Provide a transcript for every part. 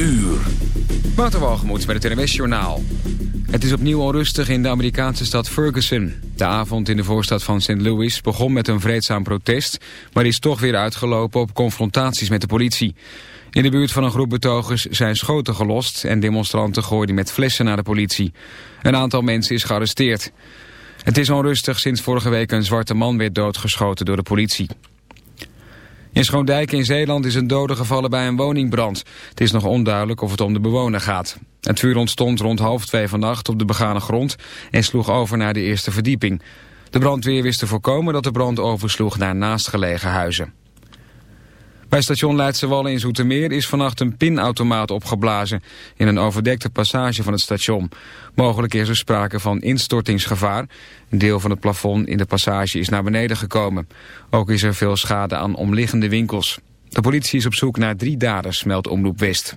uur. Waterwalgemoed bij het NWS Journaal. Het is opnieuw onrustig in de Amerikaanse stad Ferguson. De avond in de voorstad van St. Louis begon met een vreedzaam protest... maar is toch weer uitgelopen op confrontaties met de politie. In de buurt van een groep betogers zijn schoten gelost... en demonstranten gooiden met flessen naar de politie. Een aantal mensen is gearresteerd. Het is onrustig sinds vorige week een zwarte man werd doodgeschoten door de politie. In Schoondijk in Zeeland is een dode gevallen bij een woningbrand. Het is nog onduidelijk of het om de bewoner gaat. Het vuur ontstond rond half twee vannacht op de begane grond en sloeg over naar de eerste verdieping. De brandweer wist te voorkomen dat de brand oversloeg naar naastgelegen huizen. Bij station Leidse in Zoetermeer is vannacht een pinautomaat opgeblazen in een overdekte passage van het station. Mogelijk is er sprake van instortingsgevaar. Een deel van het plafond in de passage is naar beneden gekomen. Ook is er veel schade aan omliggende winkels. De politie is op zoek naar drie daders, meldt Omroep West.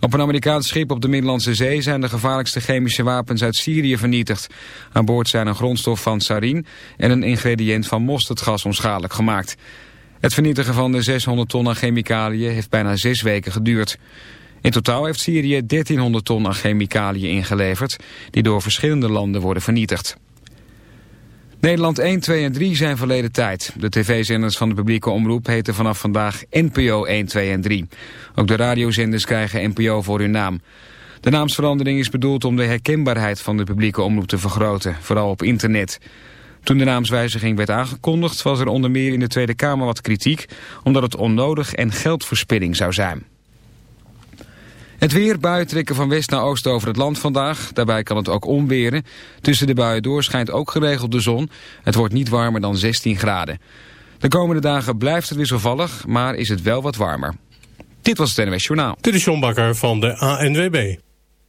Op een Amerikaans schip op de Middellandse Zee zijn de gevaarlijkste chemische wapens uit Syrië vernietigd. Aan boord zijn een grondstof van sarin en een ingrediënt van mosterdgas onschadelijk gemaakt. Het vernietigen van de 600 ton aan chemicaliën heeft bijna zes weken geduurd. In totaal heeft Syrië 1300 ton aan chemicaliën ingeleverd... die door verschillende landen worden vernietigd. Nederland 1, 2 en 3 zijn verleden tijd. De tv-zenders van de publieke omroep heten vanaf vandaag NPO 1, 2 en 3. Ook de radiozenders krijgen NPO voor hun naam. De naamsverandering is bedoeld om de herkenbaarheid van de publieke omroep te vergroten, vooral op internet. Toen de naamswijziging werd aangekondigd was er onder meer in de Tweede Kamer wat kritiek... omdat het onnodig en geldverspilling zou zijn. Het weer, buien trekken van west naar oost over het land vandaag. Daarbij kan het ook omweren. Tussen de buien door schijnt ook geregeld de zon. Het wordt niet warmer dan 16 graden. De komende dagen blijft het wisselvallig, maar is het wel wat warmer. Dit was het NWS Journaal. Dit is John Bakker van de ANWB.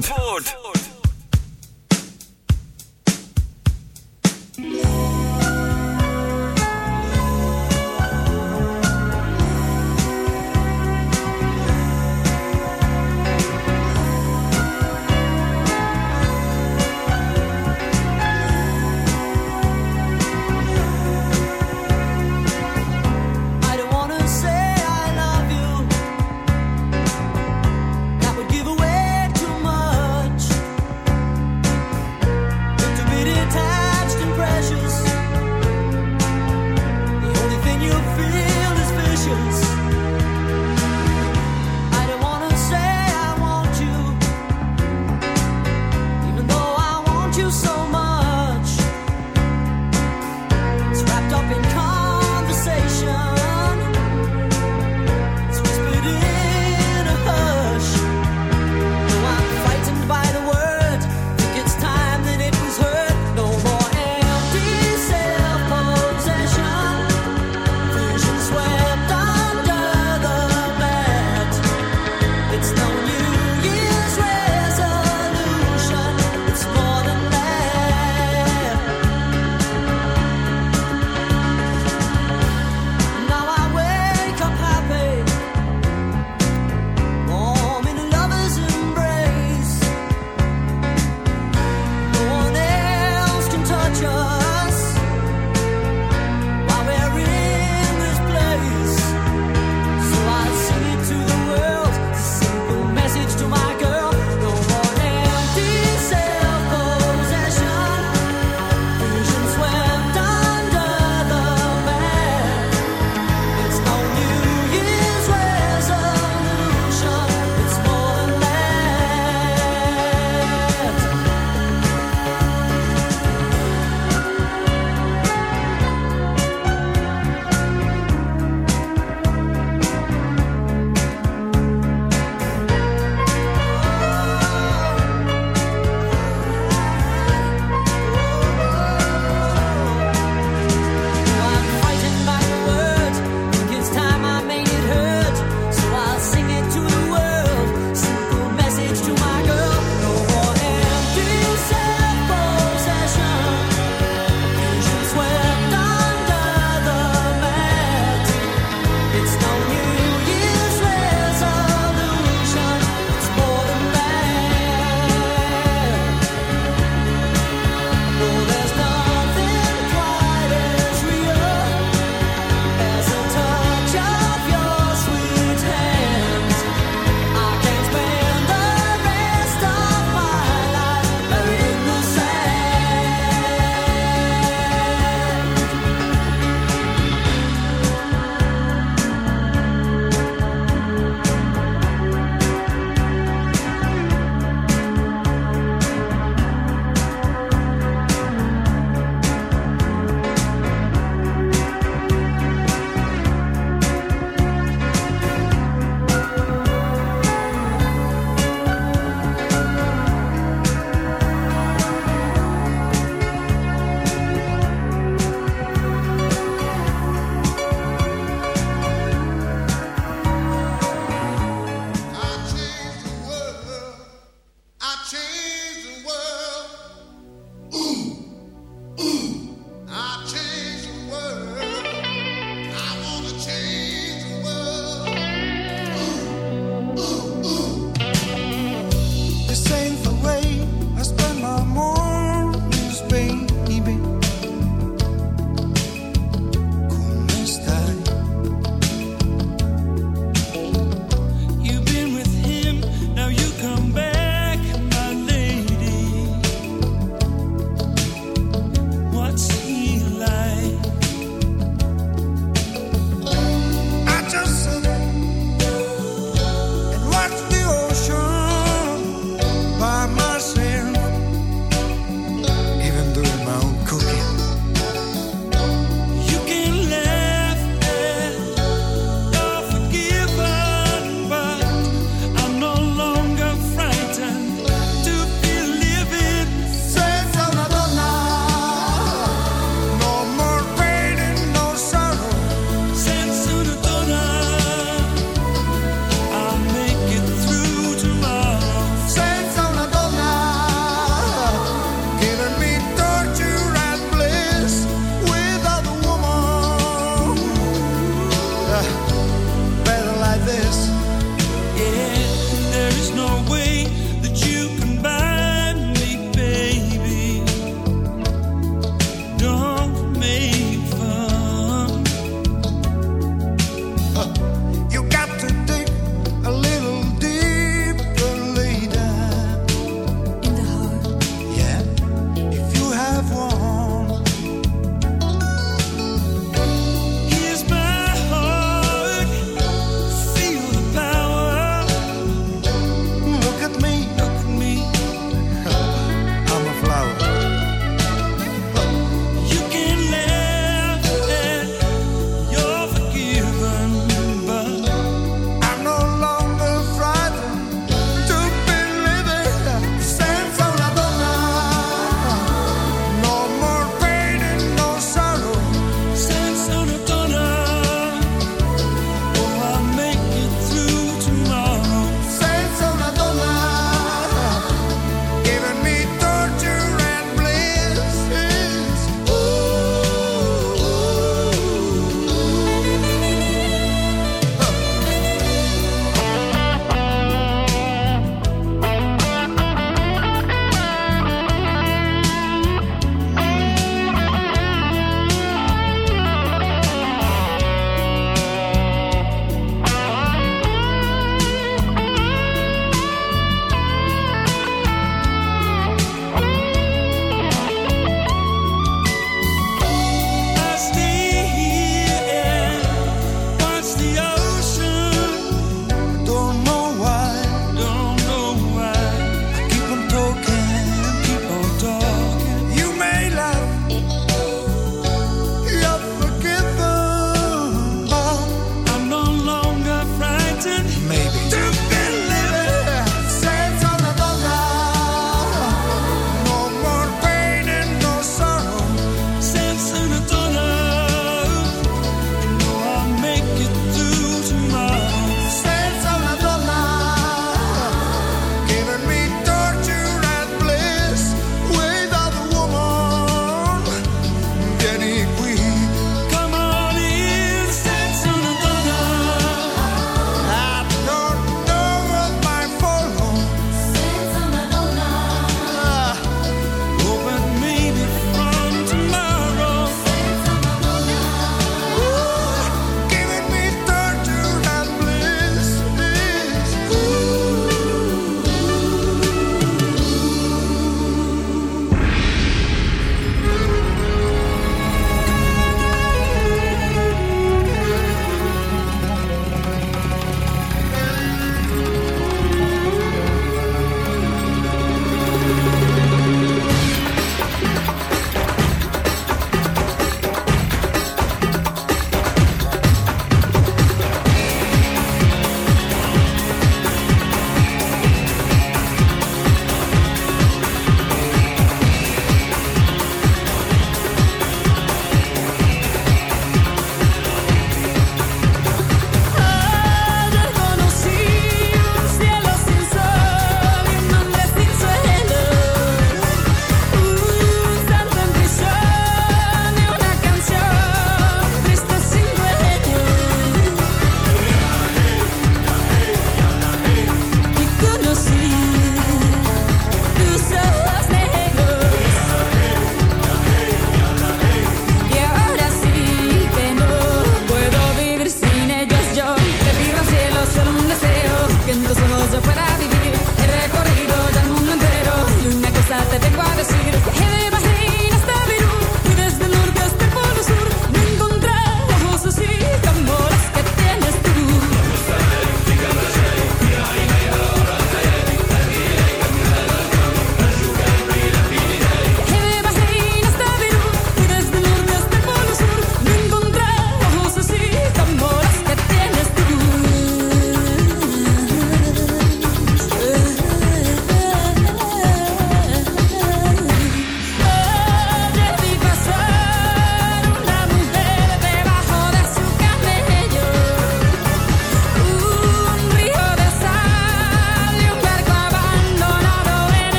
Zandvoort. craving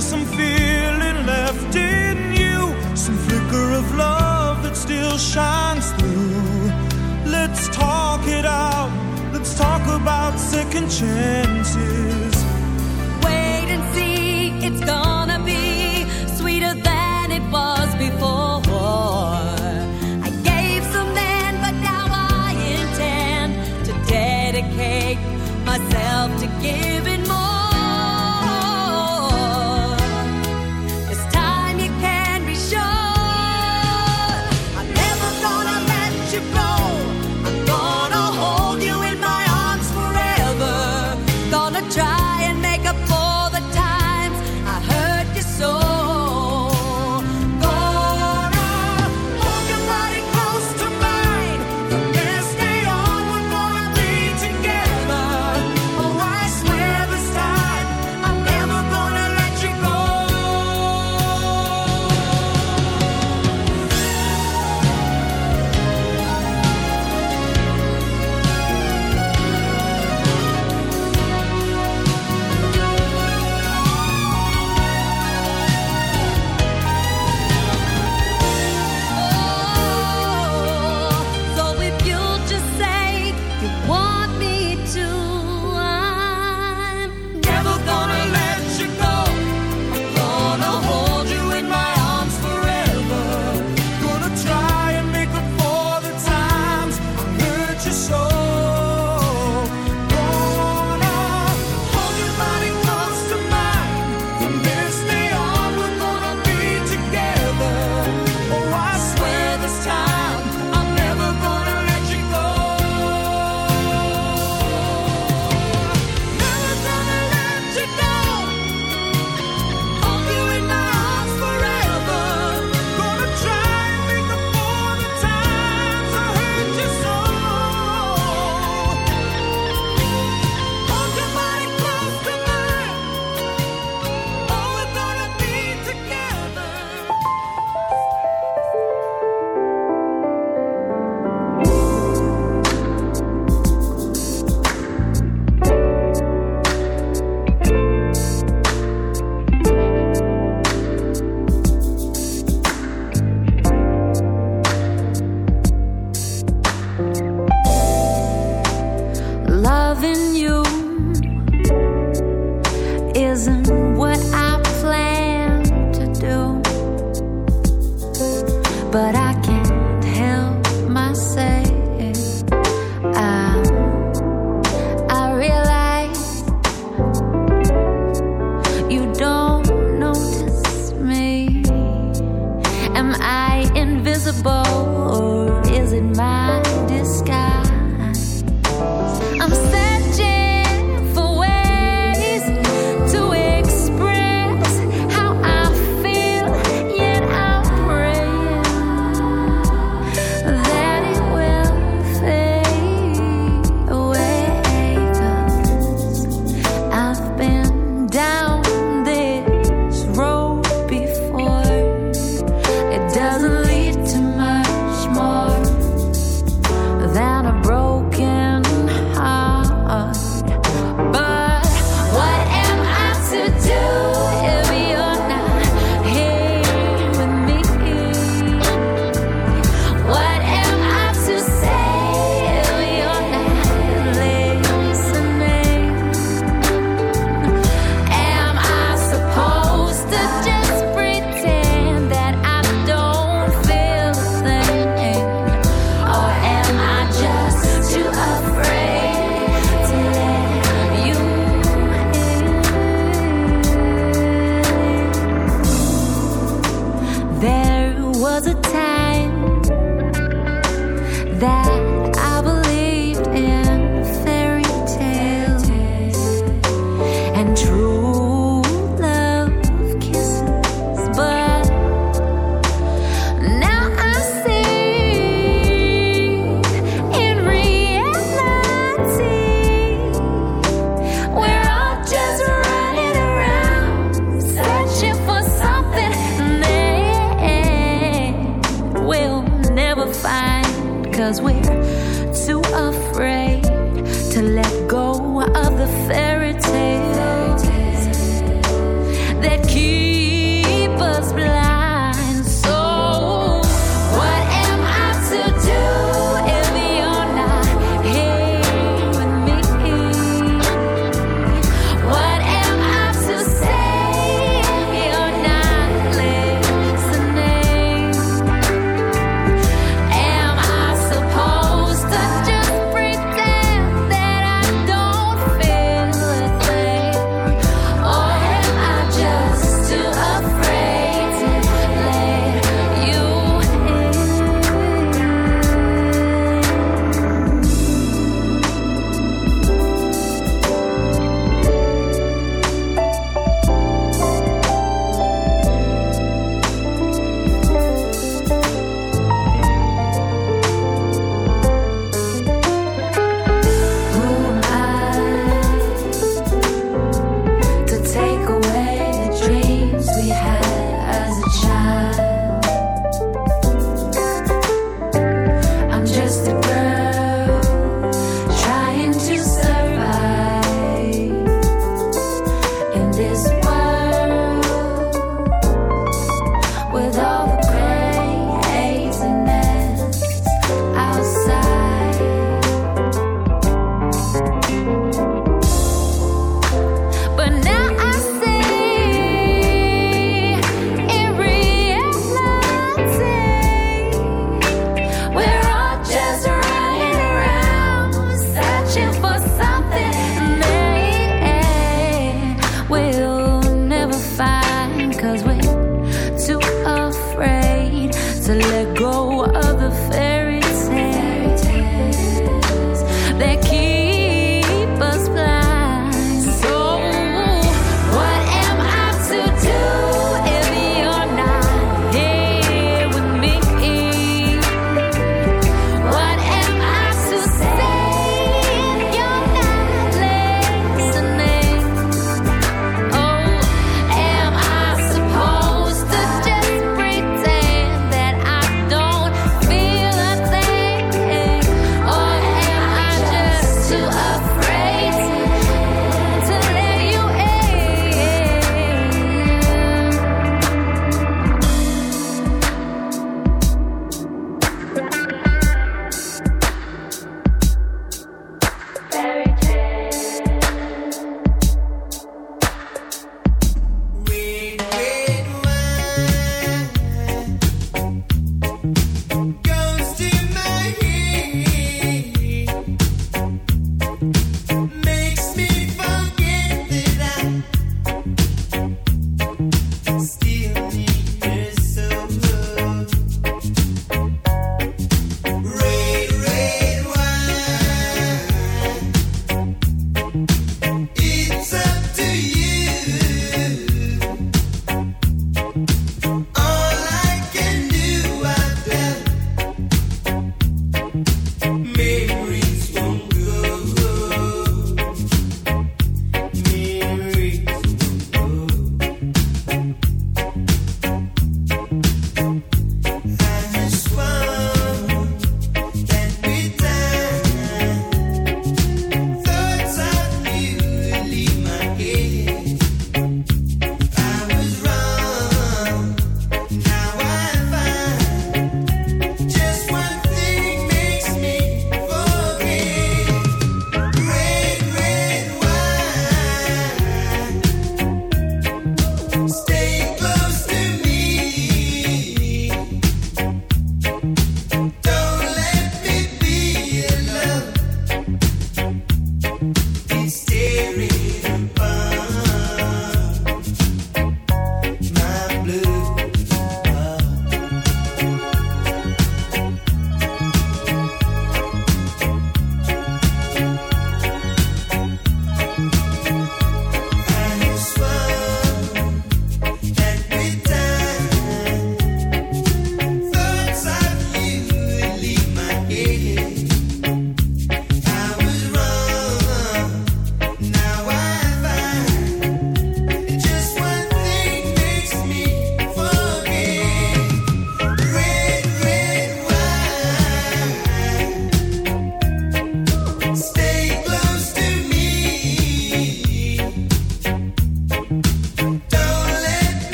some feeling left in you, some flicker of love that still shines through. Let's talk it out, let's talk about second chance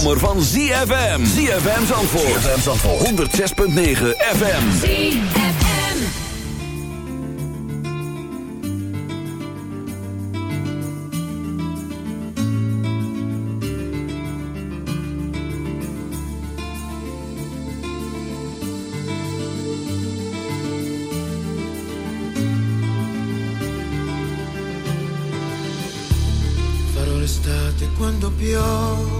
zomer van ZFM. ZFM Zandvoort. ZFM Zandvoort. 106.9 FM. ZFM. Farò l'estate quando piove,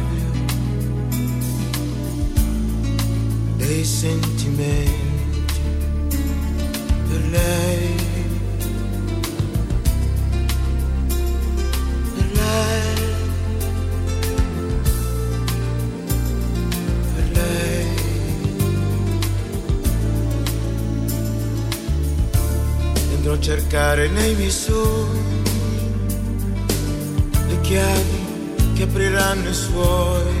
dei sentimenti per lei. Per lei. Per a cercare nei miei sogni le chiavi che apriranno i suoi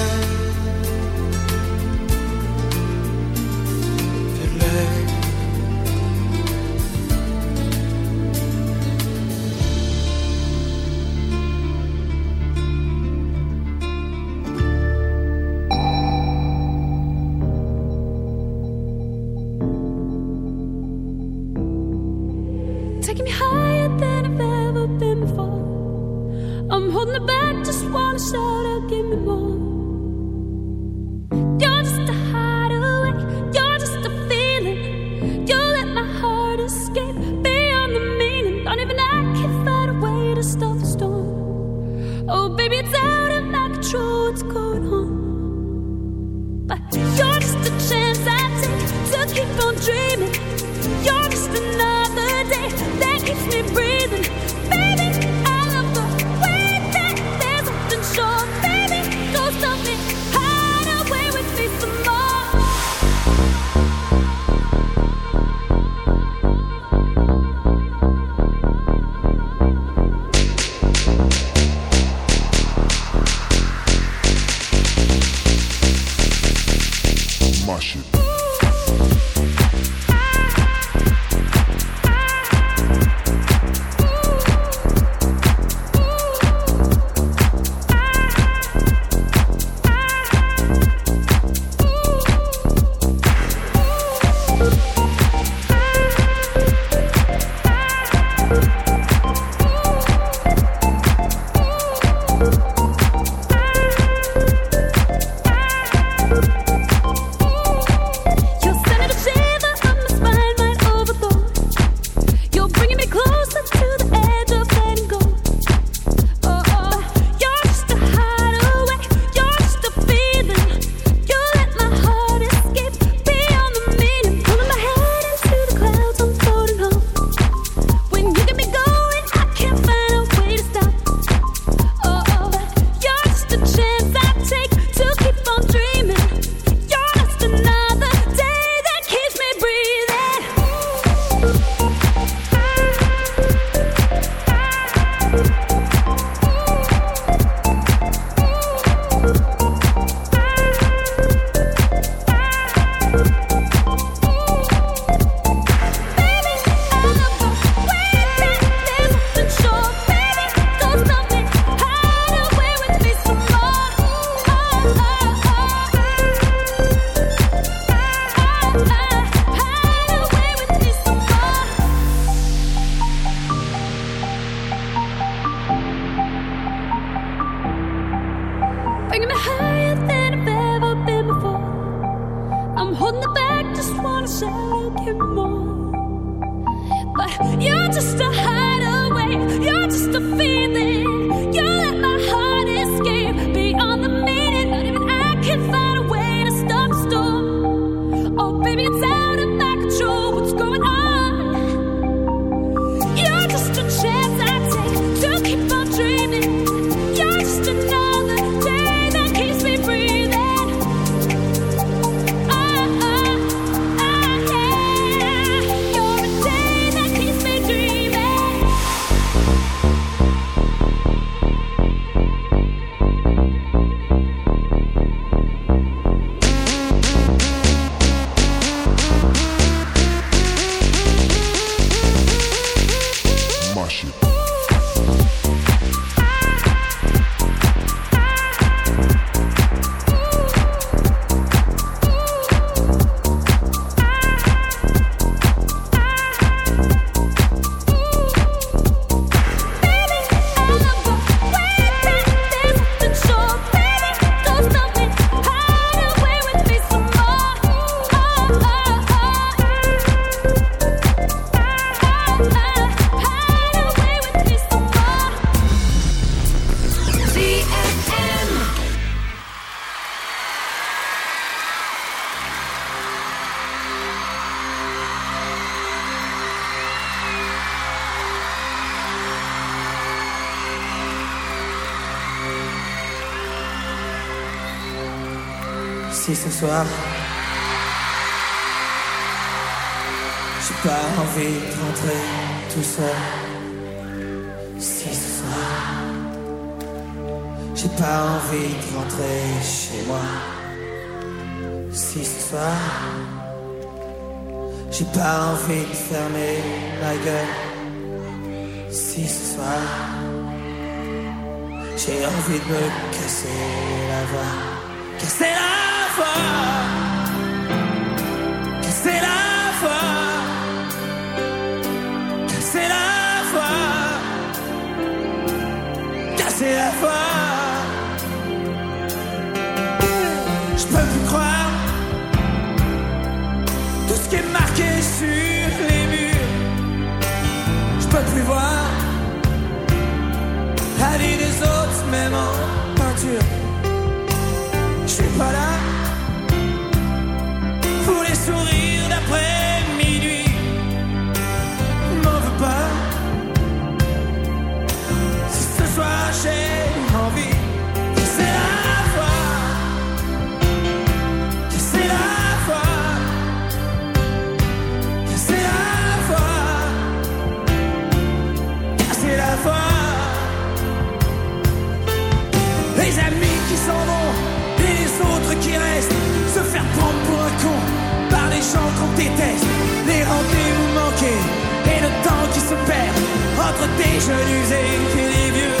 entre tes jeunes die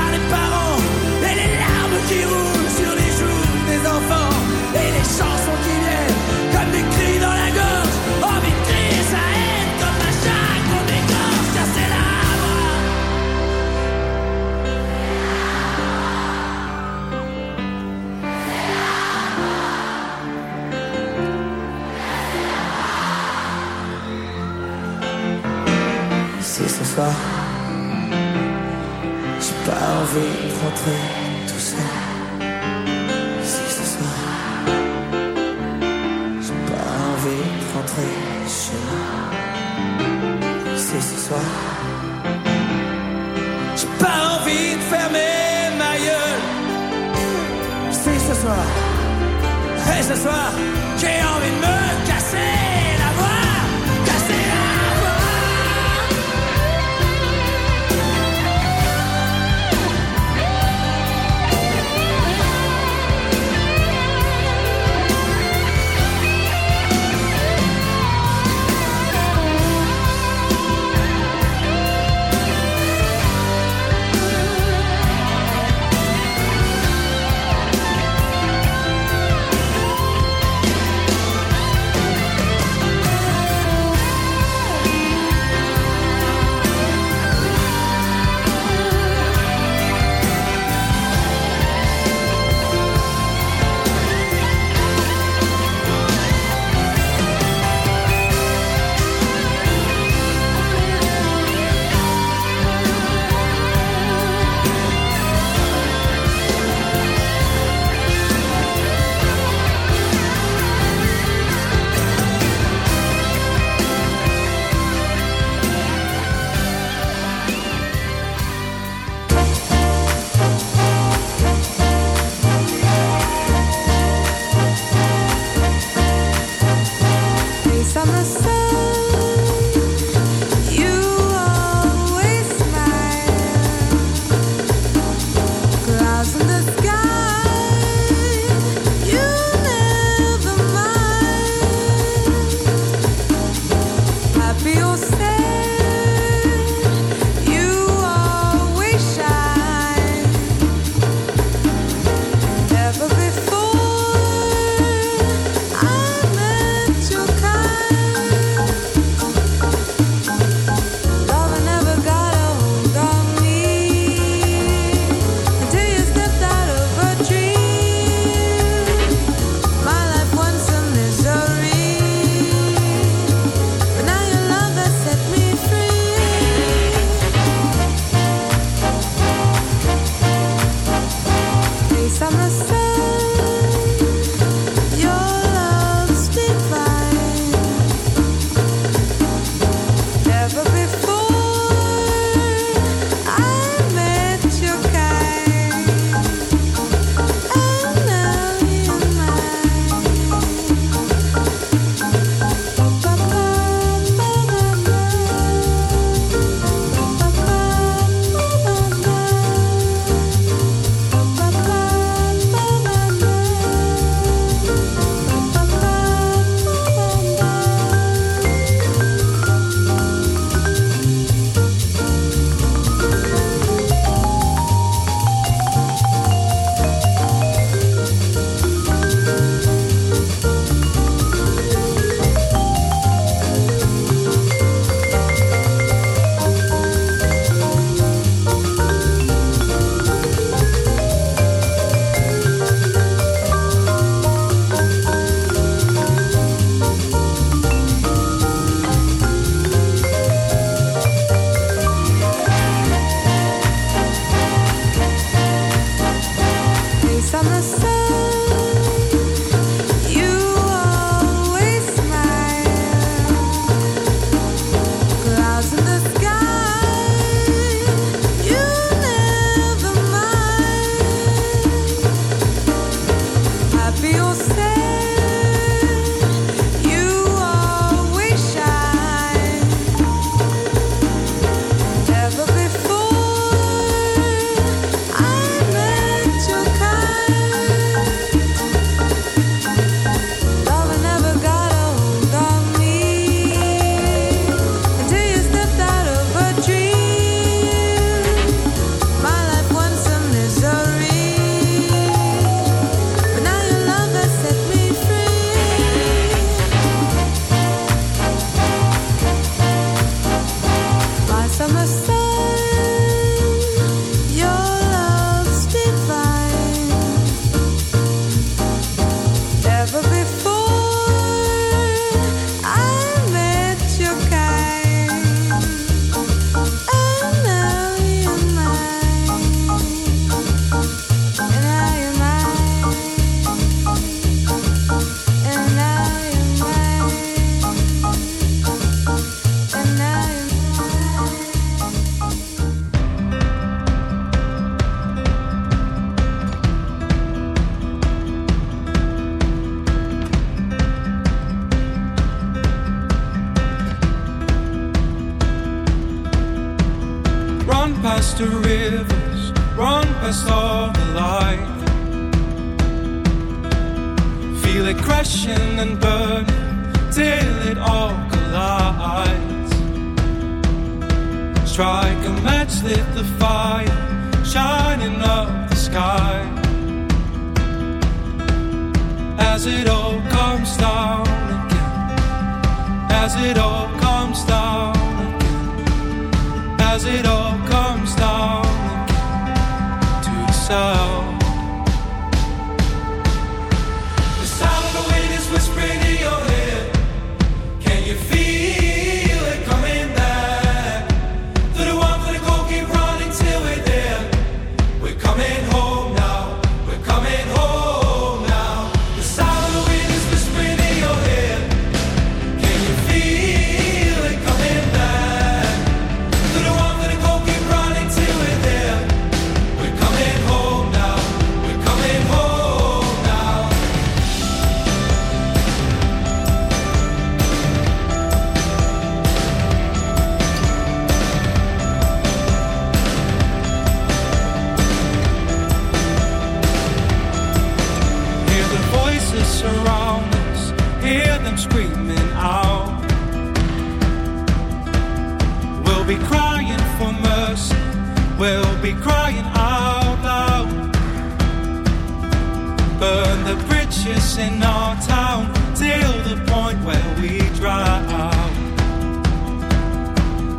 burn the bridges in our town till the point where we drown.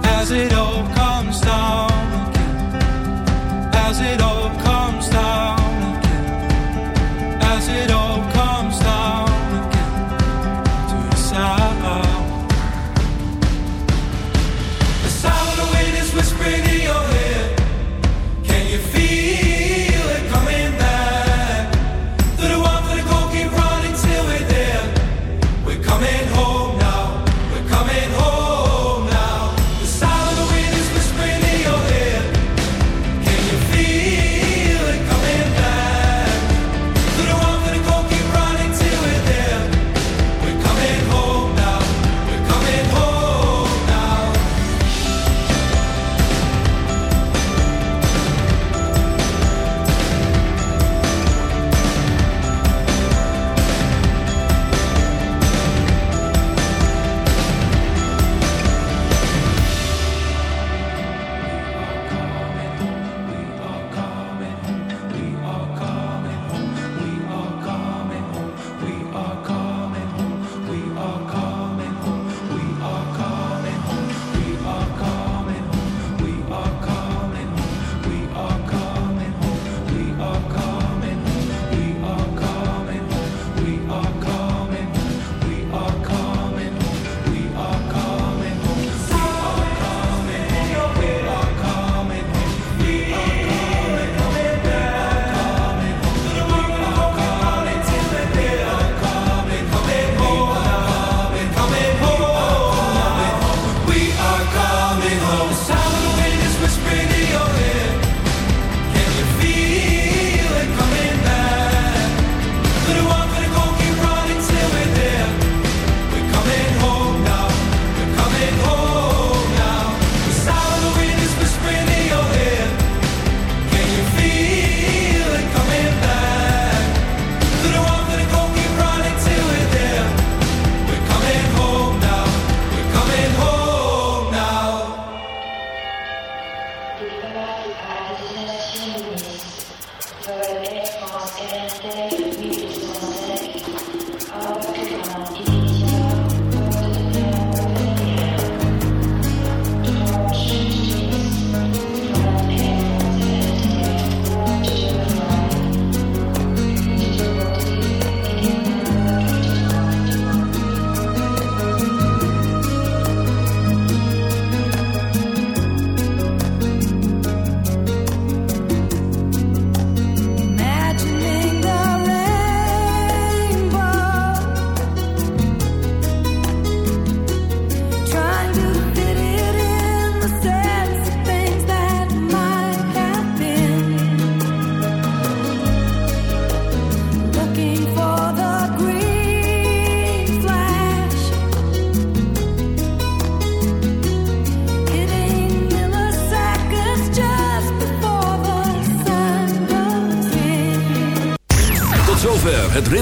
As it all comes